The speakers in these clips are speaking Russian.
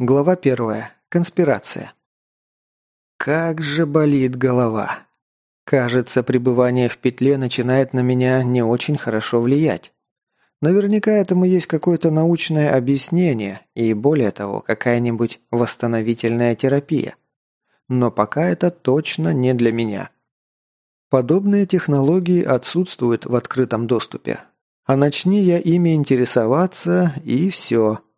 Глава первая. Конспирация. Как же болит голова. Кажется, пребывание в петле начинает на меня не очень хорошо влиять. Наверняка этому есть какое-то научное объяснение и, более того, какая-нибудь восстановительная терапия. Но пока это точно не для меня. Подобные технологии отсутствуют в открытом доступе. А начни я ими интересоваться, и все –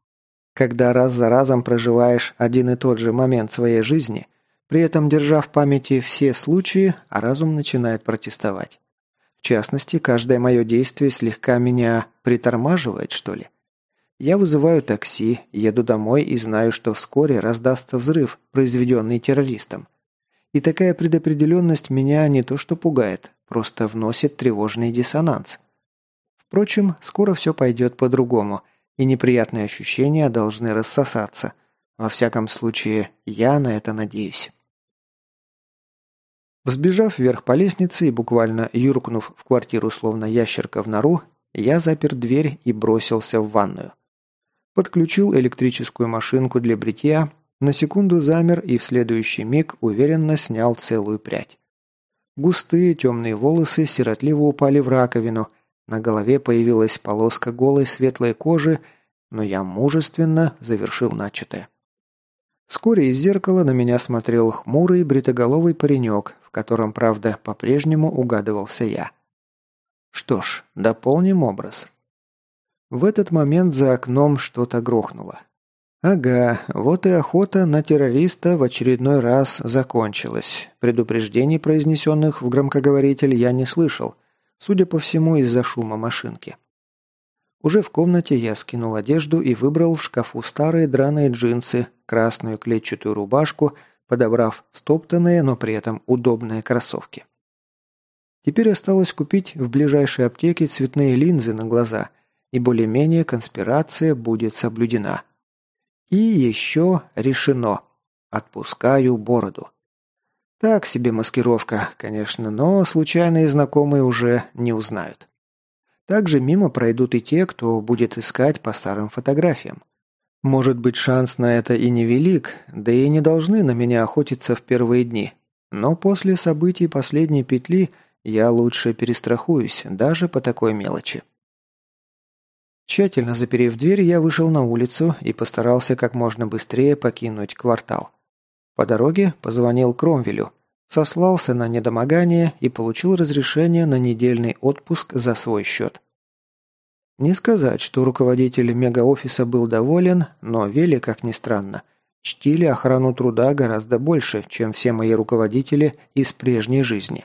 когда раз за разом проживаешь один и тот же момент своей жизни, при этом держа в памяти все случаи, а разум начинает протестовать. В частности, каждое мое действие слегка меня притормаживает, что ли. Я вызываю такси, еду домой и знаю, что вскоре раздастся взрыв, произведенный террористом. И такая предопределенность меня не то что пугает, просто вносит тревожный диссонанс. Впрочем, скоро все пойдет по-другому – и неприятные ощущения должны рассосаться. Во всяком случае, я на это надеюсь. Взбежав вверх по лестнице и буквально юркнув в квартиру словно ящерка в нору, я запер дверь и бросился в ванную. Подключил электрическую машинку для бритья, на секунду замер и в следующий миг уверенно снял целую прядь. Густые темные волосы сиротливо упали в раковину, на голове появилась полоска голой светлой кожи, но я мужественно завершил начатое. Вскоре из зеркала на меня смотрел хмурый бритоголовый паренек, в котором, правда, по-прежнему угадывался я. Что ж, дополним образ. В этот момент за окном что-то грохнуло. Ага, вот и охота на террориста в очередной раз закончилась. Предупреждений, произнесенных в громкоговоритель, я не слышал – Судя по всему, из-за шума машинки. Уже в комнате я скинул одежду и выбрал в шкафу старые драные джинсы, красную клетчатую рубашку, подобрав стоптанные, но при этом удобные кроссовки. Теперь осталось купить в ближайшей аптеке цветные линзы на глаза, и более-менее конспирация будет соблюдена. И еще решено. Отпускаю бороду. Так себе маскировка, конечно, но случайные знакомые уже не узнают. Также мимо пройдут и те, кто будет искать по старым фотографиям. Может быть, шанс на это и невелик, да и не должны на меня охотиться в первые дни. Но после событий последней петли я лучше перестрахуюсь, даже по такой мелочи. Тщательно заперев дверь, я вышел на улицу и постарался как можно быстрее покинуть квартал. По дороге позвонил Кромвелю, сослался на недомогание и получил разрешение на недельный отпуск за свой счет. Не сказать, что руководитель мегаофиса был доволен, но Вели, как ни странно, чтили охрану труда гораздо больше, чем все мои руководители из прежней жизни.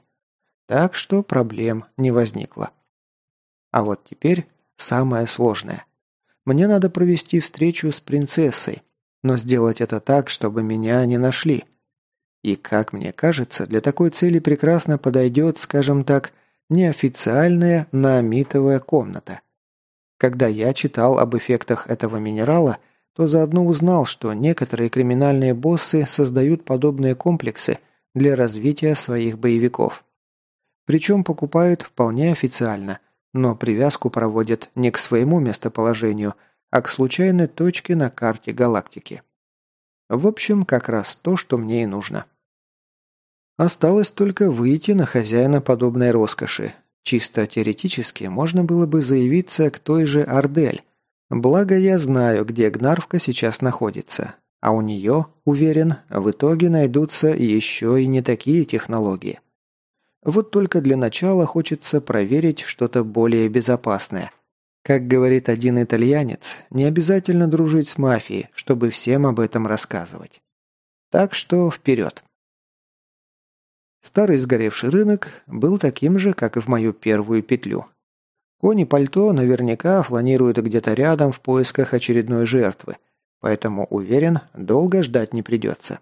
Так что проблем не возникло. А вот теперь самое сложное. Мне надо провести встречу с принцессой, но сделать это так, чтобы меня не нашли. И, как мне кажется, для такой цели прекрасно подойдет, скажем так, неофициальная наамитовая комната. Когда я читал об эффектах этого минерала, то заодно узнал, что некоторые криминальные боссы создают подобные комплексы для развития своих боевиков. Причем покупают вполне официально, но привязку проводят не к своему местоположению – а к случайной точке на карте галактики. В общем, как раз то, что мне и нужно. Осталось только выйти на хозяина подобной роскоши. Чисто теоретически можно было бы заявиться к той же Ардель. Благо я знаю, где Гнарвка сейчас находится. А у нее, уверен, в итоге найдутся еще и не такие технологии. Вот только для начала хочется проверить что-то более безопасное – как говорит один итальянец, не обязательно дружить с мафией, чтобы всем об этом рассказывать. Так что вперед. Старый сгоревший рынок был таким же, как и в мою первую петлю. Кони пальто наверняка фланируют где-то рядом в поисках очередной жертвы, поэтому, уверен, долго ждать не придется.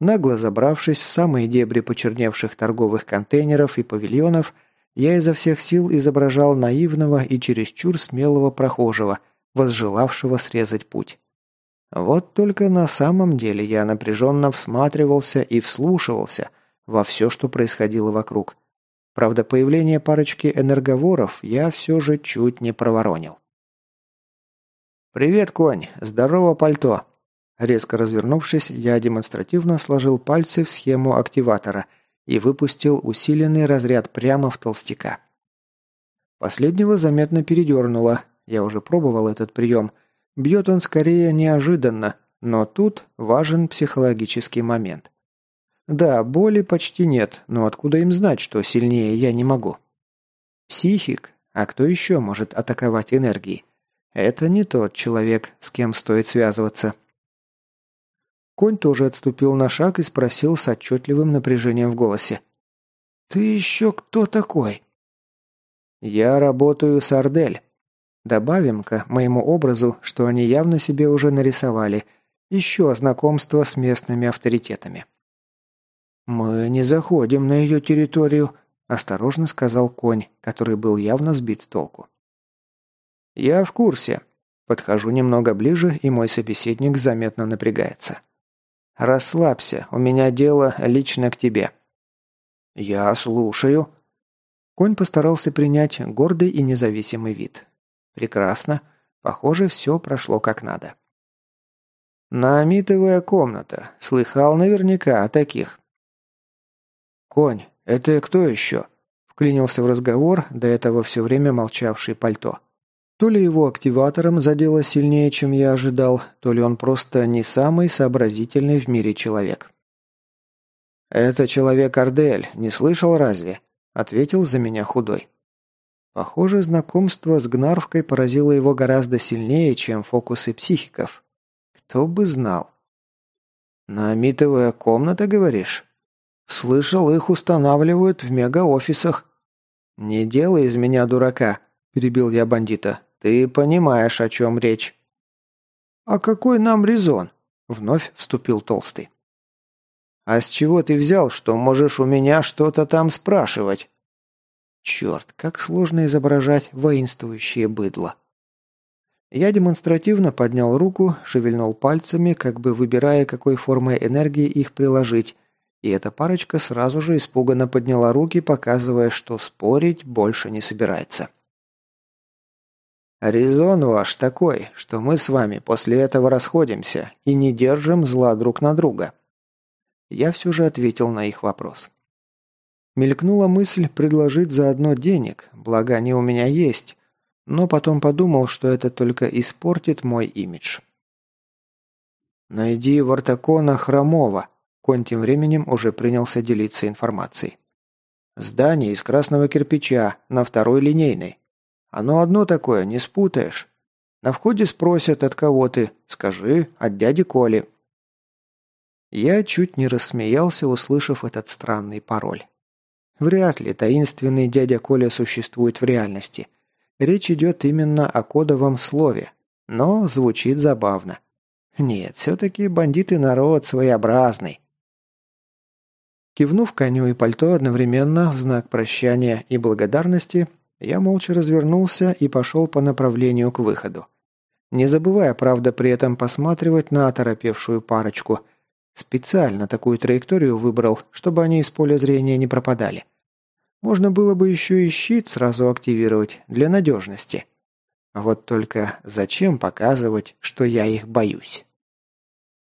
Нагло забравшись в самые дебри почерневших торговых контейнеров и павильонов – я изо всех сил изображал наивного и чересчур смелого прохожего, возжелавшего срезать путь. Вот только на самом деле я напряженно всматривался и вслушивался во все, что происходило вокруг. Правда, появление парочки энерговоров я все же чуть не проворонил. «Привет, конь! Здорово, пальто!» Резко развернувшись, я демонстративно сложил пальцы в схему активатора и выпустил усиленный разряд прямо в толстяка. Последнего заметно передернуло. Я уже пробовал этот прием. Бьет он скорее неожиданно, но тут важен психологический момент. Да, боли почти нет, но откуда им знать, что сильнее я не могу? Психик? А кто еще может атаковать энергией? Это не тот человек, с кем стоит связываться. Конь тоже отступил на шаг и спросил с отчетливым напряжением в голосе. «Ты еще кто такой?» «Я работаю с Ардель. Добавим-ка моему образу, что они явно себе уже нарисовали, еще знакомство с местными авторитетами». «Мы не заходим на ее территорию», – осторожно сказал конь, который был явно сбит с толку. «Я в курсе». Подхожу немного ближе, и мой собеседник заметно напрягается. «Расслабься, у меня дело лично к тебе». «Я слушаю». Конь постарался принять гордый и независимый вид. «Прекрасно. Похоже, все прошло как надо». «Наамитовая комната. Слыхал наверняка о таких». «Конь, это кто еще?» Вклинился в разговор, до этого все время молчавший пальто. То ли его активатором задело сильнее, чем я ожидал, то ли он просто не самый сообразительный в мире человек. «Это человек Ардель, не слышал разве?» – ответил за меня худой. Похоже, знакомство с Гнарвкой поразило его гораздо сильнее, чем фокусы психиков. Кто бы знал. «Намитовая комната, говоришь?» Слышал, их устанавливают в мегаофисах. Не делай из меня дурака, перебил я бандита. Ты понимаешь, о чем речь. А какой нам резон? Вновь вступил Толстый. А с чего ты взял, что можешь у меня что-то там спрашивать? Черт, как сложно изображать воинствующее быдло. Я демонстративно поднял руку, шевельнул пальцами, как бы выбирая, какой формой энергии их приложить, и эта парочка сразу же испуганно подняла руки, показывая, что спорить больше не собирается. «Резон ваш такой, что мы с вами после этого расходимся и не держим зла друг на друга». Я все же ответил на их вопрос. Мелькнула мысль предложить заодно денег, благо они у меня есть, но потом подумал, что это только испортит мой имидж. «Найди Вартакона Хромова», Конь тем временем уже принялся делиться информацией. «Здание из красного кирпича, на второй линейной. Оно одно такое, не спутаешь. На входе спросят, от кого ты. Скажи, от дяди Коли». Я чуть не рассмеялся, услышав этот странный пароль. Вряд ли таинственный дядя Коля существует в реальности. Речь идет именно о кодовом слове, но звучит забавно. Нет, все-таки бандиты народ своеобразный. Кивнув коню и пальто одновременно в знак прощания и благодарности, я молча развернулся и пошел по направлению к выходу. Не забывая, правда, при этом посматривать на оторопевшую парочку. Специально такую траекторию выбрал, чтобы они из поля зрения не пропадали. Можно было бы еще и щит сразу активировать, для надежности. Вот только зачем показывать, что я их боюсь?